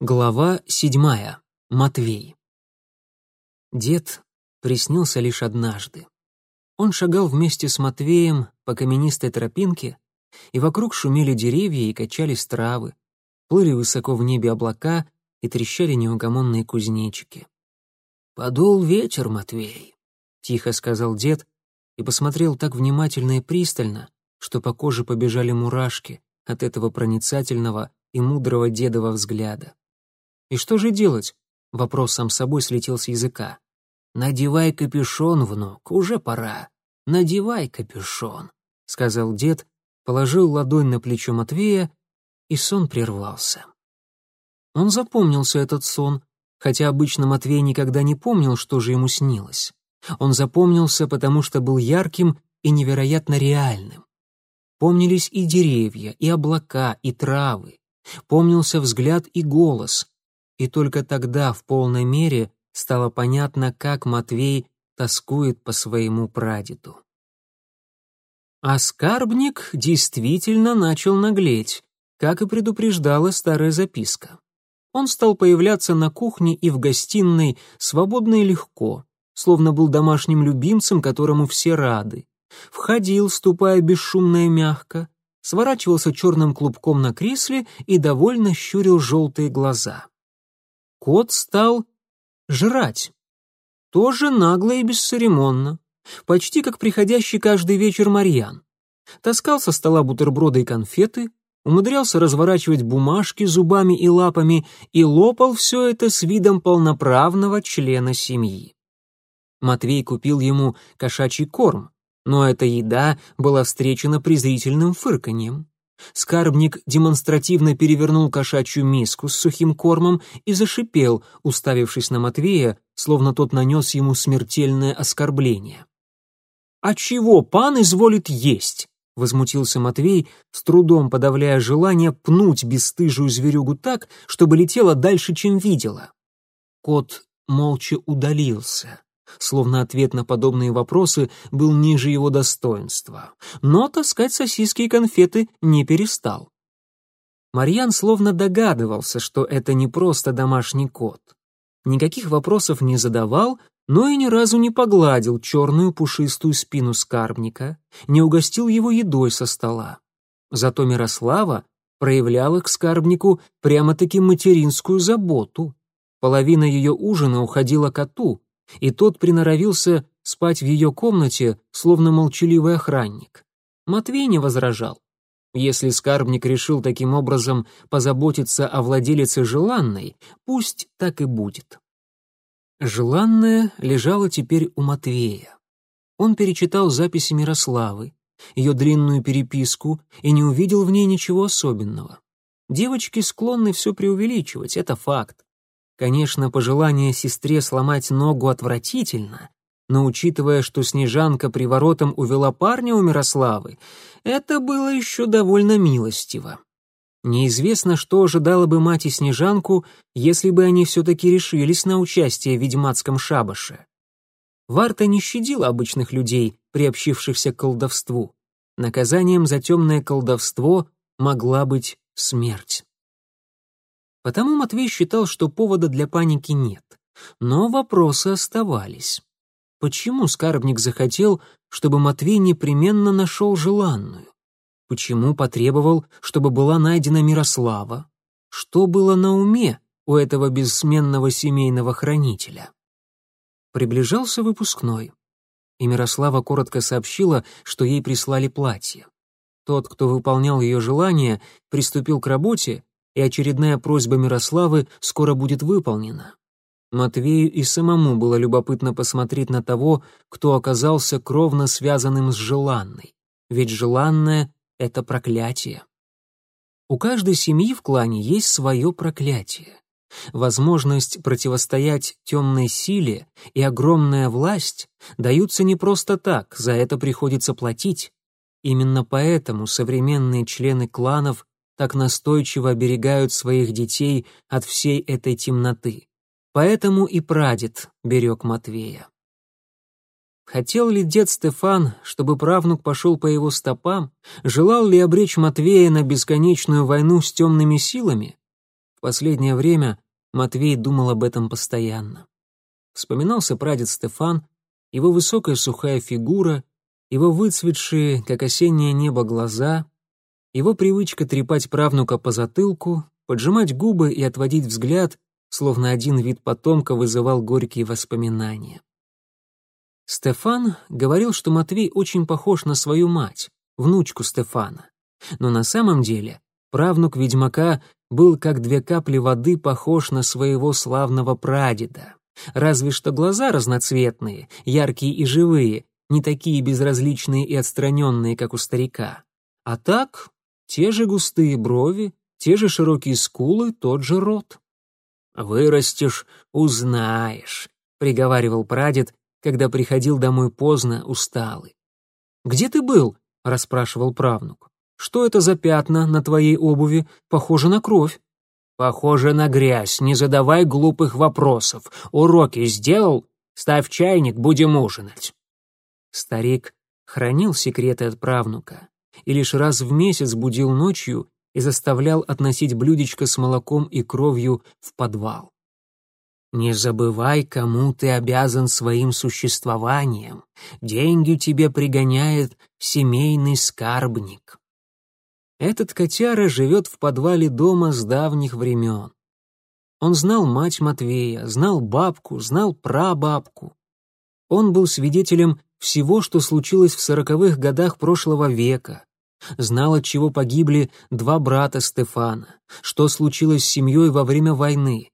Глава седьмая. Матвей. Дед приснился лишь однажды. Он шагал вместе с Матвеем по каменистой тропинке, и вокруг шумели деревья и качались травы, плыли высоко в небе облака и трещали неугомонные кузнечики. «Подул ветер, Матвей», — тихо сказал дед и посмотрел так внимательно и пристально, что по коже побежали мурашки от этого проницательного и мудрого дедова взгляда. И что же делать? Вопрос сам собой слетел с языка. «Надевай капюшон, внук, уже пора. Надевай капюшон», — сказал дед, положил ладонь на плечо Матвея, и сон прервался. Он запомнился этот сон, хотя обычно Матвей никогда не помнил, что же ему снилось. Он запомнился, потому что был ярким и невероятно реальным. Помнились и деревья, и облака, и травы. Помнился взгляд и голос, и только тогда в полной мере стало понятно, как Матвей тоскует по своему прадеду. А скарбник действительно начал наглеть, как и предупреждала старая записка. Он стал появляться на кухне и в гостиной свободно и легко, словно был домашним любимцем, которому все рады. Входил, ступая бесшумно и мягко, сворачивался черным клубком на кресле и довольно щурил желтые глаза кот стал жрать. Тоже нагло и бесцеремонно, почти как приходящий каждый вечер Марьян. Таскал со стола бутерброды и конфеты, умудрялся разворачивать бумажки зубами и лапами и лопал все это с видом полноправного члена семьи. Матвей купил ему кошачий корм, но эта еда была встречена презрительным фырканьем. Скарбник демонстративно перевернул кошачью миску с сухим кормом и зашипел, уставившись на Матвея, словно тот нанес ему смертельное оскорбление. «А чего пан изволит есть?» — возмутился Матвей, с трудом подавляя желание пнуть бесстыжую зверюгу так, чтобы летела дальше, чем видела. Кот молча удалился словно ответ на подобные вопросы был ниже его достоинства. Но таскать сосиски и конфеты не перестал. Марьян словно догадывался, что это не просто домашний кот. Никаких вопросов не задавал, но и ни разу не погладил черную пушистую спину скарбника, не угостил его едой со стола. Зато Мирослава проявляла к скарбнику прямо-таки материнскую заботу. Половина ее ужина уходила коту, и тот приноровился спать в ее комнате, словно молчаливый охранник. Матвей не возражал. Если скарбник решил таким образом позаботиться о владелице желанной, пусть так и будет. Желанная лежала теперь у Матвея. Он перечитал записи Мирославы, ее длинную переписку, и не увидел в ней ничего особенного. Девочки склонны все преувеличивать, это факт. Конечно, пожелание сестре сломать ногу отвратительно, но учитывая, что Снежанка приворотом увела парня у Мирославы, это было еще довольно милостиво. Неизвестно, что ожидало бы мать и Снежанку, если бы они все-таки решились на участие в ведьмацком шабаше. Варта не щадила обычных людей, приобщившихся к колдовству. Наказанием за темное колдовство могла быть смерть. Потому Матвей считал, что повода для паники нет. Но вопросы оставались. Почему скарбник захотел, чтобы Матвей непременно нашел желанную? Почему потребовал, чтобы была найдена Мирослава? Что было на уме у этого бессменного семейного хранителя? Приближался выпускной, и Мирослава коротко сообщила, что ей прислали платье. Тот, кто выполнял ее желание, приступил к работе и очередная просьба Мирославы скоро будет выполнена. Матвею и самому было любопытно посмотреть на того, кто оказался кровно связанным с желанной. Ведь желанное — это проклятие. У каждой семьи в клане есть свое проклятие. Возможность противостоять темной силе и огромная власть даются не просто так, за это приходится платить. Именно поэтому современные члены кланов так настойчиво оберегают своих детей от всей этой темноты. Поэтому и прадед берег Матвея. Хотел ли дед Стефан, чтобы правнук пошел по его стопам? Желал ли обречь Матвея на бесконечную войну с темными силами? В последнее время Матвей думал об этом постоянно. Вспоминался прадед Стефан, его высокая сухая фигура, его выцветшие, как осеннее небо, глаза, его привычка трепать правнука по затылку, поджимать губы и отводить взгляд, словно один вид потомка вызывал горькие воспоминания. Стефан говорил, что Матвей очень похож на свою мать, внучку Стефана. Но на самом деле правнук ведьмака был как две капли воды похож на своего славного прадеда. Разве что глаза разноцветные, яркие и живые, не такие безразличные и отстраненные, как у старика. А так, те же густые брови, те же широкие скулы, тот же рот. «Вырастешь — узнаешь», — приговаривал прадед, когда приходил домой поздно, усталый. «Где ты был?» — расспрашивал правнук. «Что это за пятна на твоей обуви? Похоже на кровь». «Похоже на грязь, не задавай глупых вопросов. Уроки сделал? Ставь чайник, будем ужинать». Старик хранил секреты от правнука и лишь раз в месяц будил ночью и заставлял относить блюдечко с молоком и кровью в подвал. «Не забывай, кому ты обязан своим существованием. Деньги тебе пригоняет семейный скарбник». Этот котяра живет в подвале дома с давних времен. Он знал мать Матвея, знал бабку, знал прабабку. Он был свидетелем всего, что случилось в сороковых годах прошлого века, знал, от чего погибли два брата Стефана, что случилось с семьей во время войны.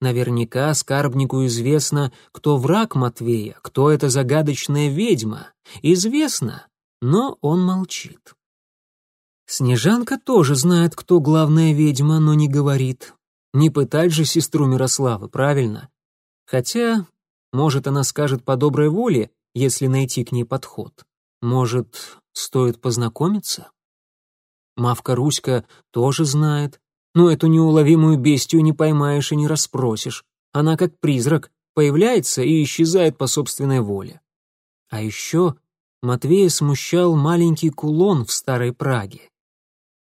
Наверняка скарбнику известно, кто враг Матвея, кто эта загадочная ведьма. Известно, но он молчит. Снежанка тоже знает, кто главная ведьма, но не говорит. Не пытать же сестру Мирославы, правильно? Хотя, может, она скажет по доброй воле, если найти к ней подход. Может, стоит познакомиться? Мавка Руська тоже знает, но эту неуловимую бестию не поймаешь и не расспросишь. Она как призрак, появляется и исчезает по собственной воле. А еще Матвея смущал маленький кулон в Старой Праге.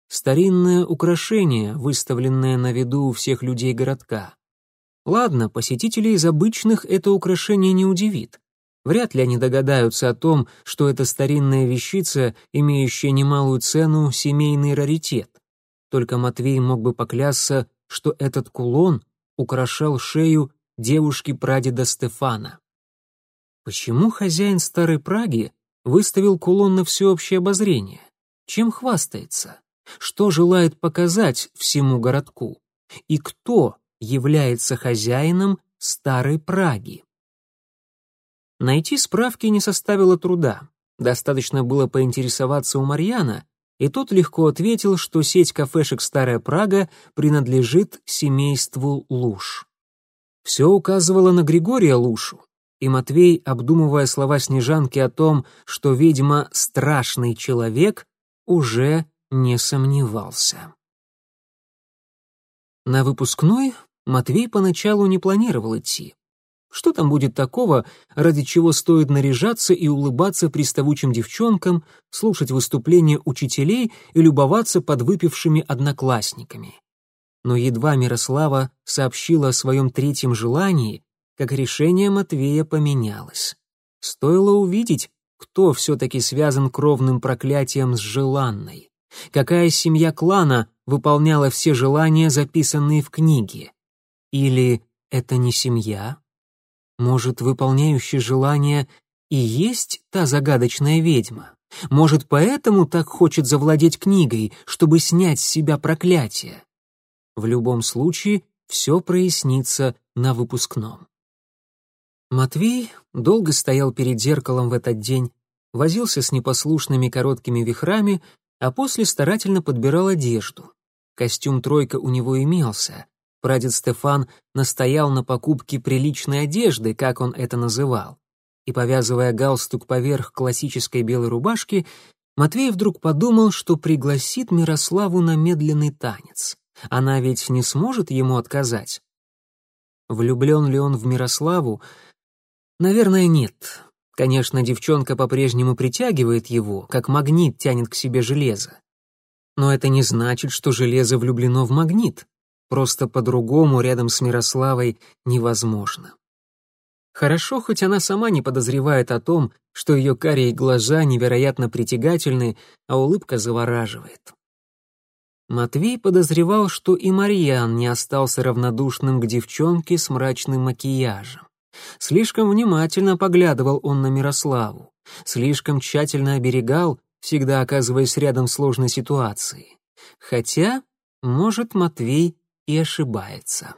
Старинное украшение, выставленное на виду у всех людей городка. Ладно, посетителей из обычных это украшение не удивит. Вряд ли они догадаются о том, что это старинная вещица, имеющая немалую цену, семейный раритет. Только Матвей мог бы поклясться, что этот кулон украшал шею девушки-прадеда Стефана. Почему хозяин Старой Праги выставил кулон на всеобщее обозрение? Чем хвастается? Что желает показать всему городку? И кто является хозяином Старой Праги? Найти справки не составило труда. Достаточно было поинтересоваться у Марьяна, и тот легко ответил, что сеть кафешек «Старая Прага» принадлежит семейству Луш. Все указывало на Григория Лушу, и Матвей, обдумывая слова Снежанки о том, что, видимо, страшный человек, уже не сомневался. На выпускной Матвей поначалу не планировал идти. Что там будет такого, ради чего стоит наряжаться и улыбаться приставучим девчонкам, слушать выступления учителей и любоваться подвыпившими одноклассниками? Но едва Мирослава сообщила о своем третьем желании, как решение Матвея поменялось. Стоило увидеть, кто все-таки связан кровным проклятием с желанной. Какая семья клана выполняла все желания, записанные в книге? Или это не семья? Может, выполняющий желание и есть та загадочная ведьма? Может, поэтому так хочет завладеть книгой, чтобы снять с себя проклятие? В любом случае, все прояснится на выпускном. Матвей долго стоял перед зеркалом в этот день, возился с непослушными короткими вихрами, а после старательно подбирал одежду. Костюм «тройка» у него имелся, Прадед Стефан настоял на покупке приличной одежды, как он это называл. И повязывая галстук поверх классической белой рубашки, Матвей вдруг подумал, что пригласит Мирославу на медленный танец. Она ведь не сможет ему отказать. Влюблен ли он в Мирославу? Наверное, нет. Конечно, девчонка по-прежнему притягивает его, как магнит тянет к себе железо. Но это не значит, что железо влюблено в магнит. Просто по-другому рядом с Мирославой невозможно. Хорошо, хоть она сама не подозревает о том, что ее карие глаза невероятно притягательны, а улыбка завораживает. Матвей подозревал, что и Марьян не остался равнодушным к девчонке с мрачным макияжем. Слишком внимательно поглядывал он на Мирославу, слишком тщательно оберегал, всегда оказываясь рядом в сложной ситуации. Хотя, может, Матвей и ошибается.